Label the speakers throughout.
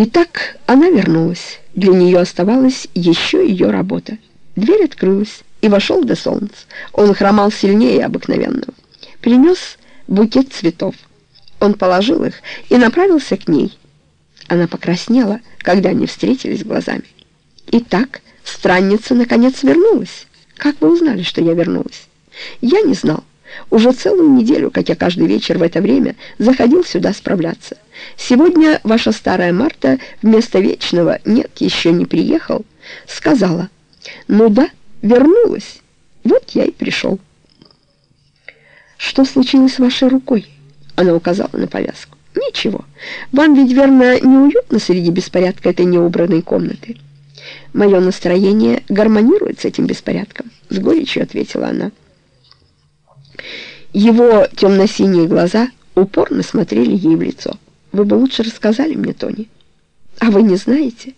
Speaker 1: Итак, она вернулась. Для нее оставалась еще ее работа. Дверь открылась, и вошел до солнца. Он хромал сильнее обыкновенного. Принес букет цветов. Он положил их и направился к ней. Она покраснела, когда они встретились глазами. Итак, странница наконец вернулась. Как вы узнали, что я вернулась? Я не знал. Уже целую неделю, как я каждый вечер в это время заходил сюда справляться. Сегодня ваша старая Марта вместо вечного «нет, еще не приехал» сказала «ну да, вернулась, вот я и пришел». «Что случилось с вашей рукой?» Она указала на повязку. «Ничего. Вам ведь, верно, неуютно среди беспорядка этой неубранной комнаты?» «Мое настроение гармонирует с этим беспорядком», — с горечью ответила она. Его темно-синие глаза упорно смотрели ей в лицо. «Вы бы лучше рассказали мне, Тони». «А вы не знаете?»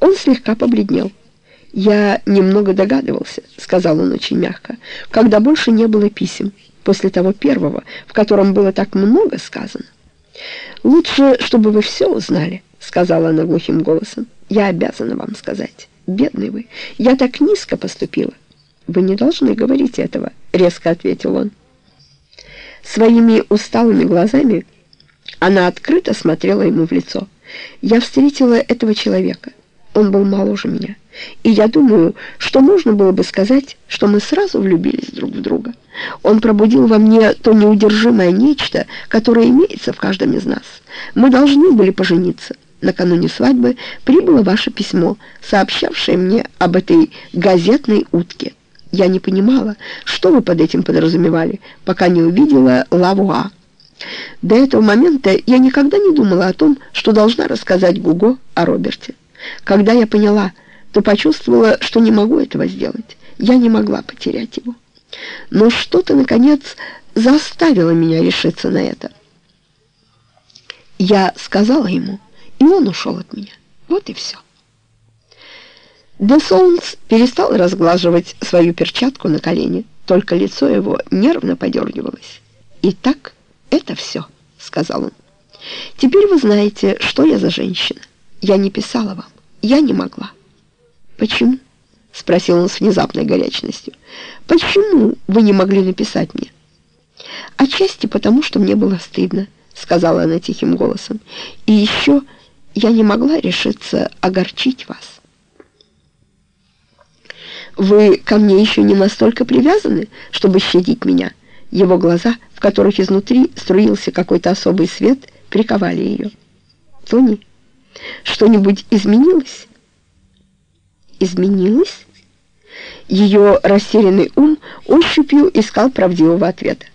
Speaker 1: Он слегка побледнел. «Я немного догадывался», — сказал он очень мягко, «когда больше не было писем, после того первого, в котором было так много сказано». «Лучше, чтобы вы все узнали», — сказала она глухим голосом. «Я обязана вам сказать. Бедный вы, я так низко поступила». «Вы не должны говорить этого», — резко ответил он. Своими усталыми глазами она открыто смотрела ему в лицо. «Я встретила этого человека. Он был моложе меня. И я думаю, что можно было бы сказать, что мы сразу влюбились друг в друга. Он пробудил во мне то неудержимое нечто, которое имеется в каждом из нас. Мы должны были пожениться. Накануне свадьбы прибыло ваше письмо, сообщавшее мне об этой газетной утке. Я не понимала, что вы под этим подразумевали, пока не увидела Лавуа. До этого момента я никогда не думала о том, что должна рассказать Гуго о Роберте. Когда я поняла, то почувствовала, что не могу этого сделать. Я не могла потерять его. Но что-то, наконец, заставило меня решиться на это. Я сказала ему, и он ушел от меня. Вот и все. Де Солнц перестал разглаживать свою перчатку на колени, только лицо его нервно подергивалось. «Итак, это все», — сказал он. «Теперь вы знаете, что я за женщина. Я не писала вам, я не могла». «Почему?» — спросил он с внезапной горячностью. «Почему вы не могли написать мне?» «Отчасти потому, что мне было стыдно», — сказала она тихим голосом. «И еще я не могла решиться огорчить вас». «Вы ко мне еще не настолько привязаны, чтобы щадить меня?» Его глаза, в которых изнутри струился какой-то особый свет, приковали ее. «Тони, что-нибудь изменилось?» «Изменилось?» Ее растерянный ум ощупью искал правдивого ответа.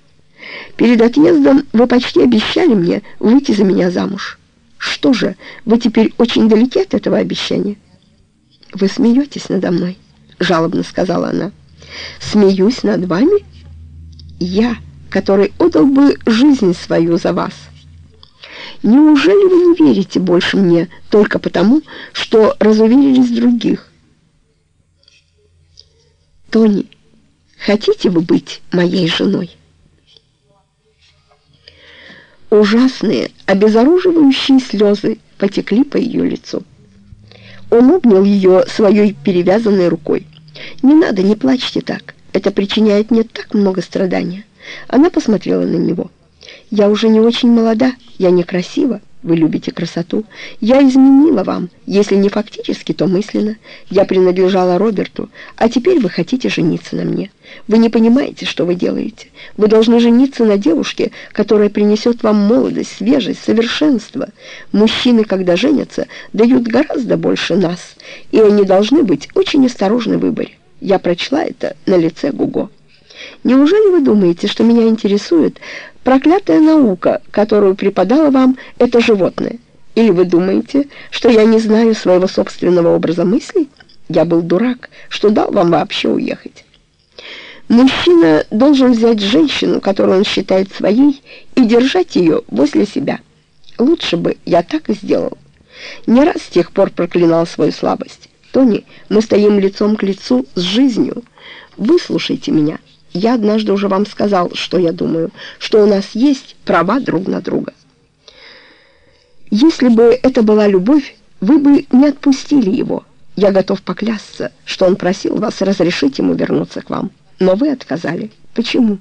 Speaker 1: «Перед отъездом вы почти обещали мне выйти за меня замуж. Что же, вы теперь очень далеки от этого обещания?» «Вы смеетесь надо мной?» жалобно сказала она. «Смеюсь над вами? Я, который отдал бы жизнь свою за вас. Неужели вы не верите больше мне только потому, что разуверились других? Тони, хотите вы быть моей женой?» Ужасные, обезоруживающие слезы потекли по ее лицу. Он обнял ее своей перевязанной рукой. «Не надо, не плачьте так. Это причиняет мне так много страдания». Она посмотрела на него. «Я уже не очень молода, я некрасива. Вы любите красоту. Я изменила вам, если не фактически, то мысленно. Я принадлежала Роберту, а теперь вы хотите жениться на мне. Вы не понимаете, что вы делаете. Вы должны жениться на девушке, которая принесет вам молодость, свежесть, совершенство. Мужчины, когда женятся, дают гораздо больше нас, и они должны быть очень осторожны в выборе. Я прочла это на лице Гуго. Неужели вы думаете, что меня интересует проклятая наука, которую преподало вам это животное? Или вы думаете, что я не знаю своего собственного образа мыслей? Я был дурак, что дал вам вообще уехать. Мужчина должен взять женщину, которую он считает своей, и держать ее возле себя. Лучше бы я так и сделал. Не раз с тех пор проклинал свою слабость. Тони, мы стоим лицом к лицу с жизнью. Выслушайте меня. Я однажды уже вам сказал, что я думаю, что у нас есть права друг на друга. Если бы это была любовь, вы бы не отпустили его. Я готов поклясться, что он просил вас разрешить ему вернуться к вам. Но вы отказали. Почему?»